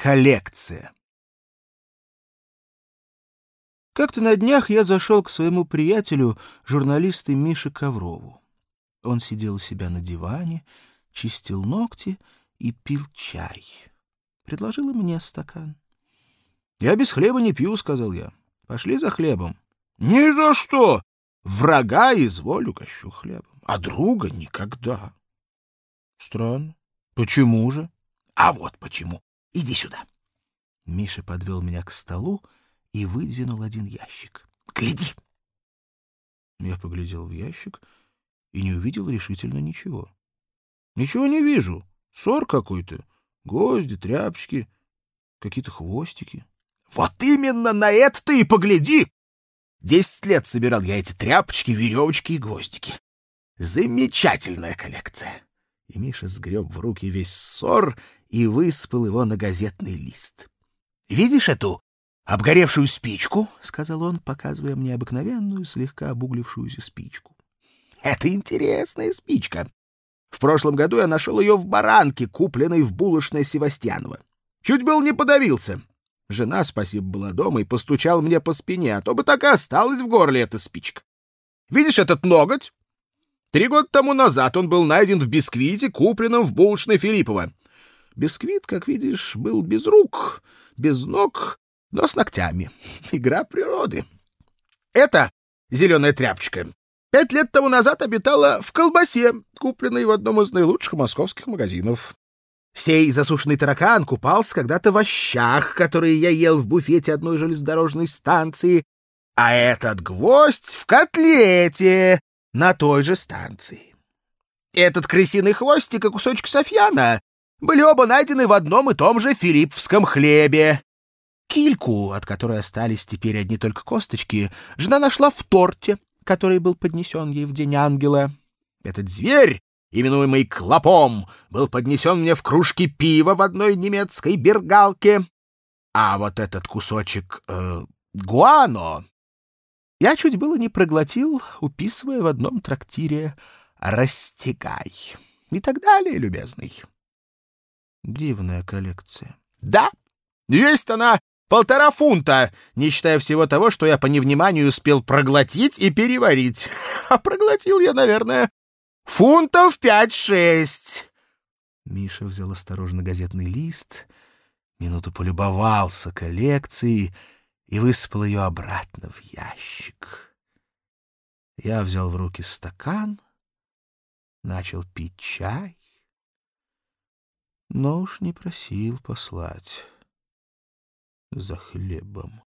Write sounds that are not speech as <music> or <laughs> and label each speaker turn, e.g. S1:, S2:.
S1: Коллекция. Как-то на днях я зашел к своему приятелю, журналисту Мише Коврову. Он сидел у себя на диване, чистил ногти и пил чай. Предложил мне стакан. — Я без хлеба не пью, — сказал я. — Пошли за хлебом. — Ни за что! Врага изволю кощу хлебом, а друга никогда. — Странно. Почему же? — А вот почему. Иди сюда. Миша подвел меня к столу и выдвинул один ящик. Гляди. Я поглядел в ящик и не увидел решительно ничего. Ничего не вижу. Сор какой-то, гвозди, тряпочки, какие-то хвостики. Вот именно на это ты и погляди! Десять лет собирал я эти тряпочки, веревочки и гвоздики. Замечательная коллекция. И Миша сгреб в руки весь ссор и высыпал его на газетный лист. — Видишь эту обгоревшую спичку? — сказал он, показывая мне обыкновенную, слегка обуглившуюся спичку. — Это интересная спичка. В прошлом году я нашел ее в баранке, купленной в булочной Севастьянова. Чуть был не подавился. Жена, спасибо, была дома и постучала мне по спине, а то бы так и осталась в горле эта спичка. Видишь этот ноготь? Три года тому назад он был найден в бисквите, купленном в булочной Филиппова. Бисквит, как видишь, был без рук, без ног, но с ногтями. <laughs> Игра природы. Это зеленая тряпочка. Пять лет тому назад обитала в колбасе, купленной в одном из наилучших московских магазинов. Сей засушенный таракан купался когда-то в ощах, которые я ел в буфете одной железнодорожной станции, а этот гвоздь в котлете на той же станции. Этот крысиный хвостик и кусочек софьяна были оба найдены в одном и том же филипповском хлебе. Кильку, от которой остались теперь одни только косточки, жена нашла в торте, который был поднесен ей в день ангела. Этот зверь, именуемый клопом, был поднесен мне в кружке пива в одной немецкой бергалке. А вот этот кусочек э, гуано я чуть было не проглотил, уписывая в одном трактире «Растягай» и так далее, любезный. Дивная коллекция. Да, есть она полтора фунта, не считая всего того, что я по невниманию успел проглотить и переварить. <laughs> А проглотил я, наверное, фунтов пять-шесть. Миша взял осторожно газетный лист, минуту полюбовался коллекцией и высыпал ее обратно в ящик. Я взял в руки стакан, начал пить чай но уж не просил послать за хлебом.